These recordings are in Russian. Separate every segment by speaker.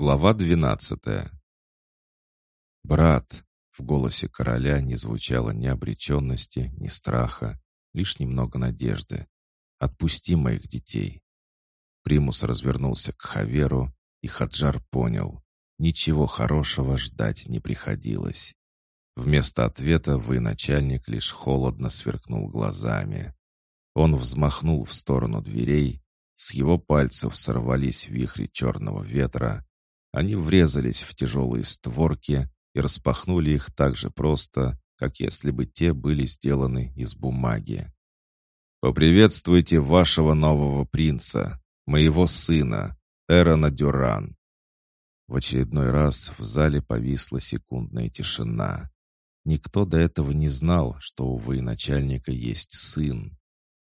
Speaker 1: Глава двенадцатая. «Брат!» — в голосе короля не звучало ни обреченности, ни страха, лишь немного надежды. «Отпусти моих детей!» Примус развернулся к Хаверу, и Хаджар понял. Ничего хорошего ждать не приходилось. Вместо ответа вы, начальник, лишь холодно сверкнул глазами. Он взмахнул в сторону дверей, с его пальцев сорвались вихри черного ветра, они врезались в тяжелые створки и распахнули их так же просто, как если бы те были сделаны из бумаги. «Поприветствуйте вашего нового принца, моего сына, Эрона Дюран». В очередной раз в зале повисла секундная тишина. Никто до этого не знал, что у военачальника есть сын.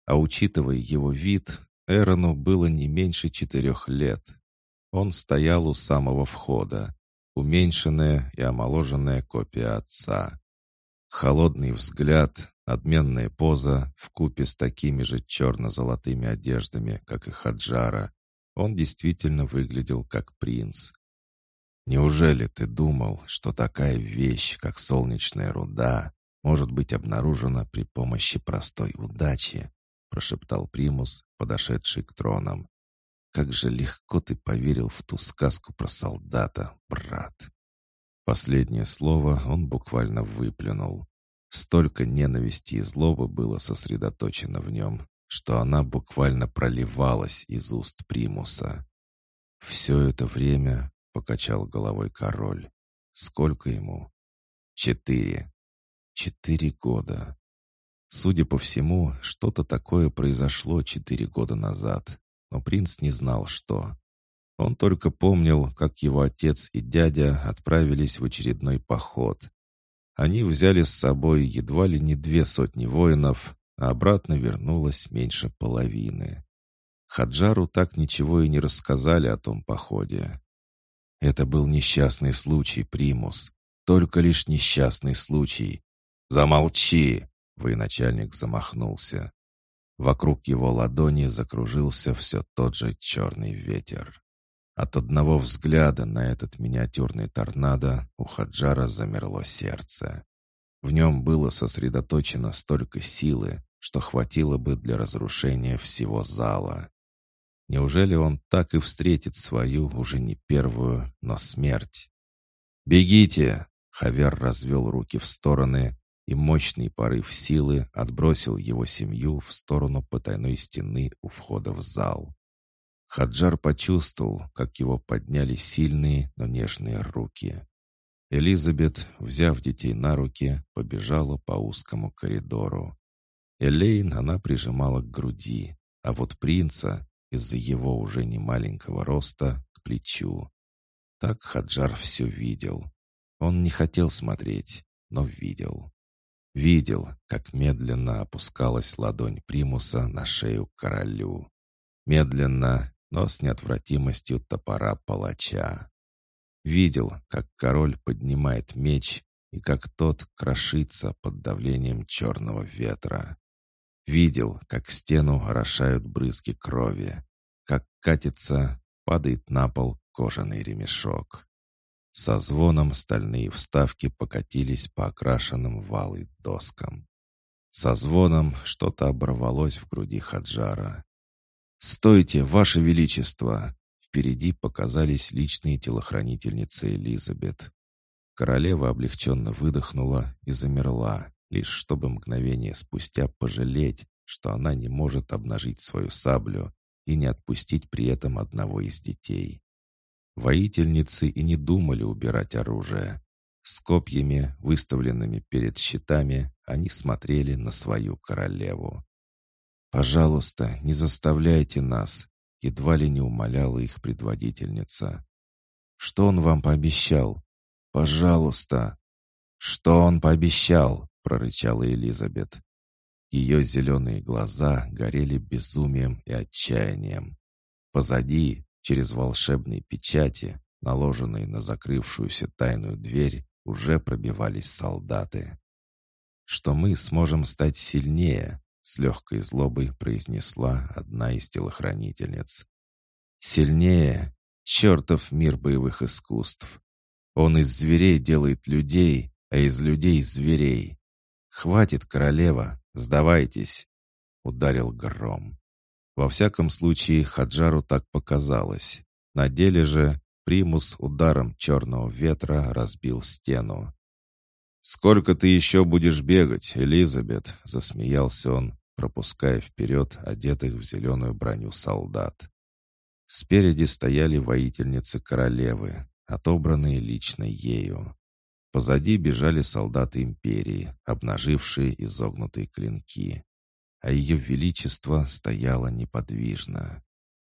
Speaker 1: А учитывая его вид, Эрону было не меньше четырех лет. Он стоял у самого входа, уменьшенная и омоложенная копия отца. Холодный взгляд, отменная поза, в купе с такими же черно-золотыми одеждами, как и Хаджара. Он действительно выглядел как принц. «Неужели ты думал, что такая вещь, как солнечная руда, может быть обнаружена при помощи простой удачи?» прошептал Примус, подошедший к тронам. Как же легко ты поверил в ту сказку про солдата, брат. Последнее слово он буквально выплюнул. Столько ненависти и злобы было сосредоточено в нем, что она буквально проливалась из уст примуса. «Все это время», — покачал головой король, — «сколько ему?» «Четыре». «Четыре года». Судя по всему, что-то такое произошло четыре года назад, но принц не знал, что. Он только помнил, как его отец и дядя отправились в очередной поход. Они взяли с собой едва ли не две сотни воинов, а обратно вернулось меньше половины. Хаджару так ничего и не рассказали о том походе. Это был несчастный случай, Примус. Только лишь несчастный случай. «Замолчи!» — военачальник замахнулся. Вокруг его ладони закружился все тот же черный ветер. От одного взгляда на этот миниатюрный торнадо у Хаджара замерло сердце. В нем было сосредоточено столько силы, что хватило бы для разрушения всего зала. Неужели он так и встретит свою, уже не первую, но смерть? «Бегите!» — Хавер развел руки в стороны, и мощный порыв силы отбросил его семью в сторону потайной стены у входа в зал. Хаджар почувствовал, как его подняли сильные, но нежные руки. Элизабет, взяв детей на руки, побежала по узкому коридору. Элейн она прижимала к груди, а вот принца, из-за его уже немаленького роста, к плечу. Так Хаджар все видел. Он не хотел смотреть, но видел. Видел, как медленно опускалась ладонь примуса на шею королю. Медленно, но с неотвратимостью топора палача. Видел, как король поднимает меч и как тот крошится под давлением черного ветра. Видел, как стену орошают брызги крови, как катится, падает на пол кожаный ремешок. Со звоном стальные вставки покатились по окрашенным валы доскам. Со звоном что-то оборвалось в груди Хаджара. «Стойте, Ваше Величество!» Впереди показались личные телохранительницы Элизабет. Королева облегченно выдохнула и замерла, лишь чтобы мгновение спустя пожалеть, что она не может обнажить свою саблю и не отпустить при этом одного из детей. Воительницы и не думали убирать оружие. С копьями, выставленными перед щитами, они смотрели на свою королеву. «Пожалуйста, не заставляйте нас», — едва ли не умоляла их предводительница. «Что он вам пообещал?» «Пожалуйста!» «Что он пообещал?» — прорычала Элизабет. Ее зеленые глаза горели безумием и отчаянием. Позади, Через волшебные печати, наложенные на закрывшуюся тайную дверь, уже пробивались солдаты. «Что мы сможем стать сильнее», — с легкой злобой произнесла одна из телохранительниц. «Сильнее? Чертов мир боевых искусств. Он из зверей делает людей, а из людей — зверей. «Хватит, королева, сдавайтесь!» — ударил гром. Во всяком случае, Хаджару так показалось. На деле же примус ударом черного ветра разбил стену. «Сколько ты еще будешь бегать, Элизабет?» — засмеялся он, пропуская вперед одетых в зеленую броню солдат. Спереди стояли воительницы королевы, отобранные лично ею. Позади бежали солдаты империи, обнажившие изогнутые клинки. А ее величество стояло неподвижно.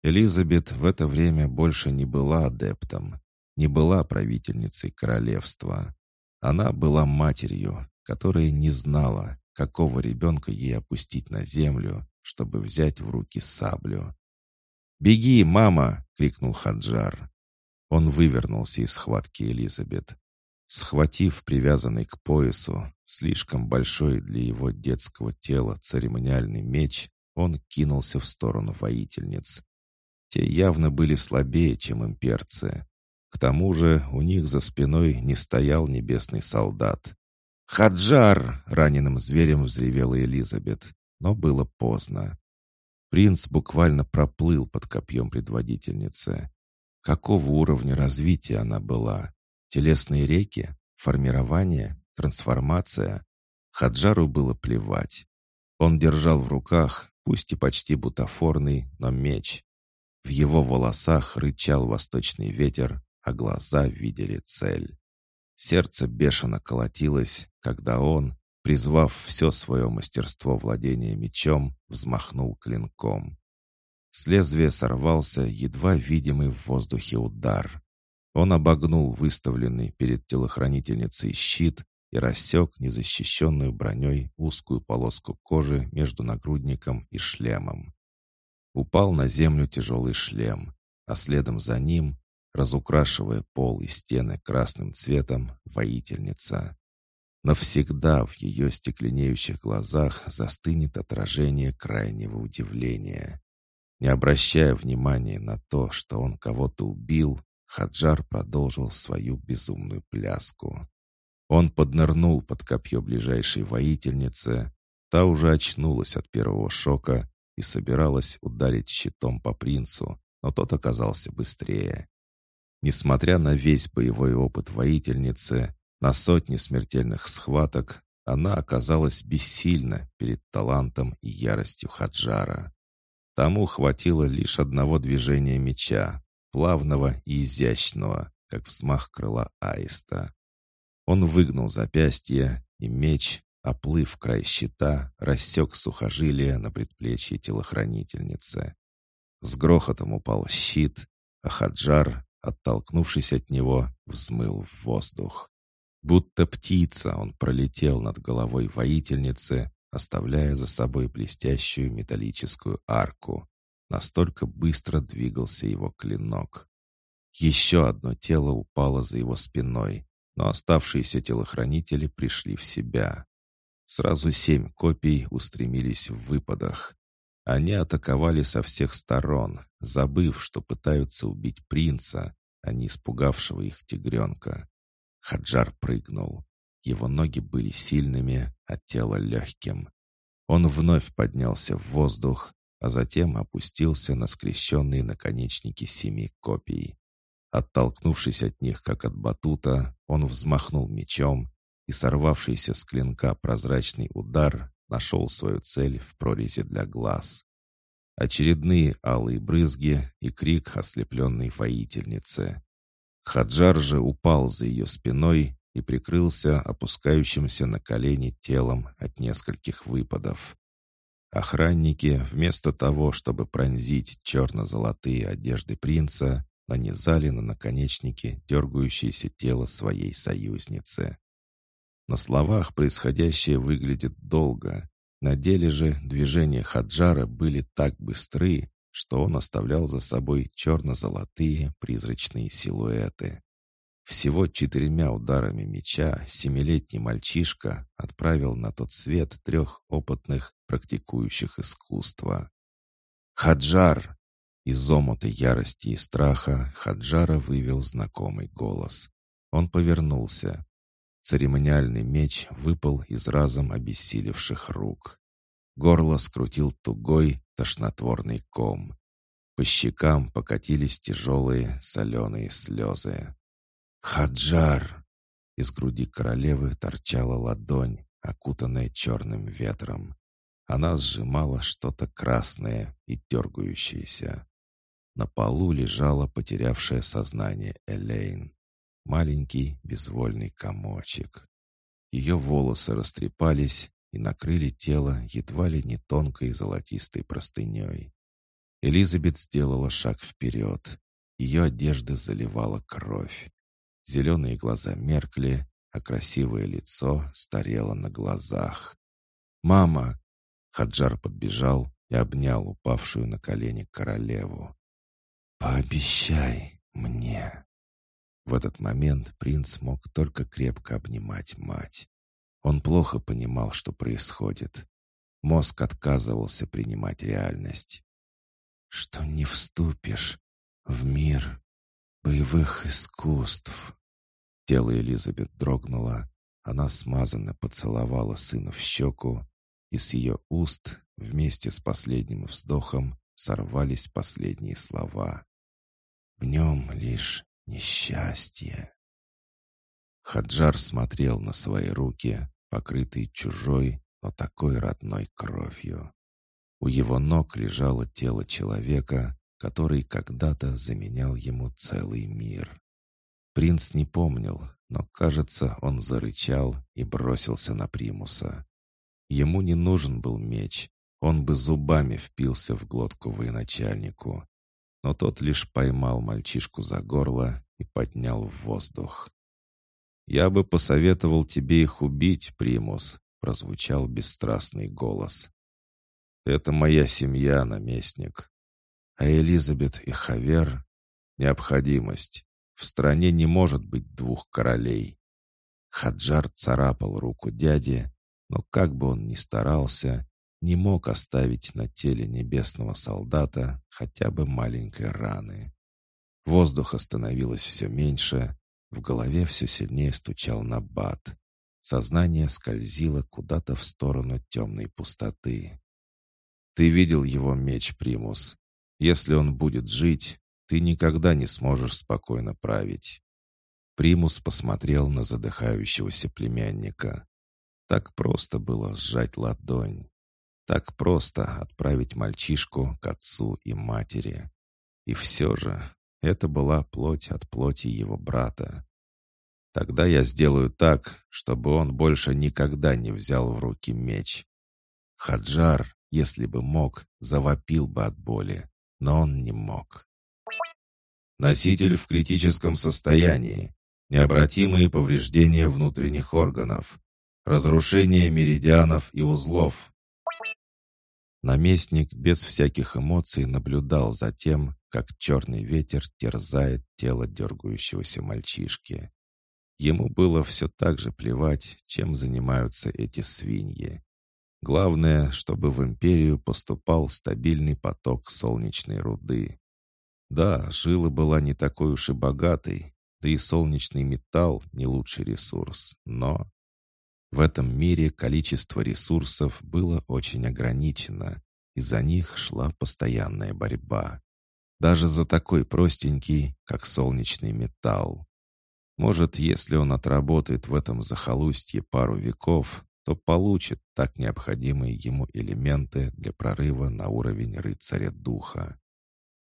Speaker 1: Элизабет в это время больше не была адептом, не была правительницей королевства. Она была матерью, которая не знала, какого ребенка ей опустить на землю, чтобы взять в руки саблю. «Беги, мама!» — крикнул Хаджар. Он вывернулся из схватки Элизабет. Схватив привязанный к поясу, слишком большой для его детского тела церемониальный меч, он кинулся в сторону воительниц. Те явно были слабее, чем имперцы. К тому же у них за спиной не стоял небесный солдат. «Хаджар!» — раненым зверем взревела Элизабет, но было поздно. Принц буквально проплыл под копьем предводительницы. Какого уровня развития она была? Телесные реки? Формирование? Трансформация? Хаджару было плевать. Он держал в руках, пусть и почти бутафорный, но меч. В его волосах рычал восточный ветер, а глаза видели цель. Сердце бешено колотилось, когда он, призвав все свое мастерство владения мечом, взмахнул клинком. С лезвия сорвался едва видимый в воздухе удар. Он обогнул выставленный перед телохранительницей щит и рассек незащищенную броней узкую полоску кожи между нагрудником и шлемом. Упал на землю тяжелый шлем, а следом за ним, разукрашивая пол и стены красным цветом, воительница. Навсегда в ее стекленеющих глазах застынет отражение крайнего удивления. Не обращая внимания на то, что он кого-то убил, Хаджар продолжил свою безумную пляску. Он поднырнул под копье ближайшей воительницы. Та уже очнулась от первого шока и собиралась ударить щитом по принцу, но тот оказался быстрее. Несмотря на весь боевой опыт воительницы, на сотни смертельных схваток, она оказалась бессильна перед талантом и яростью Хаджара. Тому хватило лишь одного движения меча, плавного и изящного, как взмах крыла аиста. Он выгнул запястье, и меч, оплыв край щита, рассек сухожилие на предплечье телохранительницы. С грохотом упал щит, а Хаджар, оттолкнувшись от него, взмыл в воздух. Будто птица он пролетел над головой воительницы, оставляя за собой блестящую металлическую арку. Настолько быстро двигался его клинок. Еще одно тело упало за его спиной, но оставшиеся телохранители пришли в себя. Сразу семь копий устремились в выпадах. Они атаковали со всех сторон, забыв, что пытаются убить принца, а не испугавшего их тигренка. Хаджар прыгнул. Его ноги были сильными, а тело легким. Он вновь поднялся в воздух, а затем опустился на скрещенные наконечники семи копий. Оттолкнувшись от них, как от батута, он взмахнул мечом, и сорвавшийся с клинка прозрачный удар нашел свою цель в прорези для глаз. Очередные алые брызги и крик ослепленной воительницы. Хаджар же упал за ее спиной и прикрылся опускающимся на колени телом от нескольких выпадов. Охранники, вместо того, чтобы пронзить черно-золотые одежды принца, нанизали на наконечники дергающееся тело своей союзницы. На словах происходящее выглядит долго, на деле же движения Хаджара были так быстры, что он оставлял за собой черно-золотые призрачные силуэты. Всего четырьмя ударами меча семилетний мальчишка отправил на тот свет трех опытных, практикующих искусство. «Хаджар!» Из омута ярости и страха Хаджара вывел знакомый голос. Он повернулся. Церемониальный меч выпал из разом обессилевших рук. Горло скрутил тугой, тошнотворный ком. По щекам покатились тяжелые соленые слезы. «Хаджар!» Из груди королевы торчала ладонь, окутанная черным ветром. Она сжимала что-то красное и дергающееся. На полу лежала потерявшая сознание Элейн. Маленький безвольный комочек. Ее волосы растрепались и накрыли тело едва ли не тонкой золотистой простыней. Элизабет сделала шаг вперед. Ее одежды заливала кровь. Зеленые глаза меркли, а красивое лицо старело на глазах. «Мама!» Хаджар подбежал и обнял упавшую на колени королеву. «Пообещай мне!» В этот момент принц мог только крепко обнимать мать. Он плохо понимал, что происходит. Мозг отказывался принимать реальность. «Что не вступишь в мир боевых искусств?» Тело Элизабет дрогнуло, она смазанно поцеловала сына в щеку, и с ее уст вместе с последним вздохом сорвались последние слова. «В нем лишь несчастье». Хаджар смотрел на свои руки, покрытые чужой, но такой родной кровью. У его ног лежало тело человека, который когда-то заменял ему целый мир. Принц не помнил, но, кажется, он зарычал и бросился на примуса. Ему не нужен был меч, он бы зубами впился в глотку военачальнику. Но тот лишь поймал мальчишку за горло и поднял в воздух. «Я бы посоветовал тебе их убить, примус», — прозвучал бесстрастный голос. «Это моя семья, наместник. А Элизабет и Хавер — необходимость. В стране не может быть двух королей. Хаджар царапал руку дяди, но как бы он ни старался, не мог оставить на теле небесного солдата хотя бы маленькой раны. Воздуха становилось все меньше, в голове все сильнее стучал набат. Сознание скользило куда-то в сторону темной пустоты. «Ты видел его меч, Примус. Если он будет жить, ты никогда не сможешь спокойно править». Примус посмотрел на задыхающегося племянника. Так просто было сжать ладонь. Так просто отправить мальчишку к отцу и матери. И все же это была плоть от плоти его брата. Тогда я сделаю так, чтобы он больше никогда не взял в руки меч. Хаджар, если бы мог, завопил бы от боли, но он не мог. Носитель в критическом состоянии. Необратимые повреждения внутренних органов. Разрушение меридианов и узлов. Наместник без всяких эмоций наблюдал за тем, как черный ветер терзает тело дергающегося мальчишки. Ему было все так же плевать, чем занимаются эти свиньи. Главное, чтобы в империю поступал стабильный поток солнечной руды. Да, жила была не такой уж и богатой, да и солнечный металл не лучший ресурс, но... В этом мире количество ресурсов было очень ограничено, и за них шла постоянная борьба. Даже за такой простенький, как солнечный металл. Может, если он отработает в этом захолустье пару веков, то получит так необходимые ему элементы для прорыва на уровень рыцаря духа.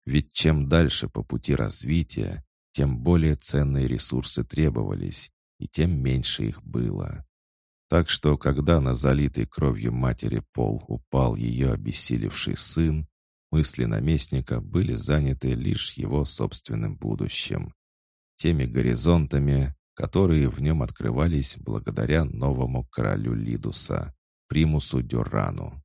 Speaker 1: Ведь чем дальше по пути развития, тем более ценные ресурсы требовались, и тем меньше их было. Так что, когда на залитый кровью матери пол упал ее обессилевший сын, мысли наместника были заняты лишь его собственным будущим, теми горизонтами, которые в нем открывались благодаря новому королю Лидуса, примусу Дюрану.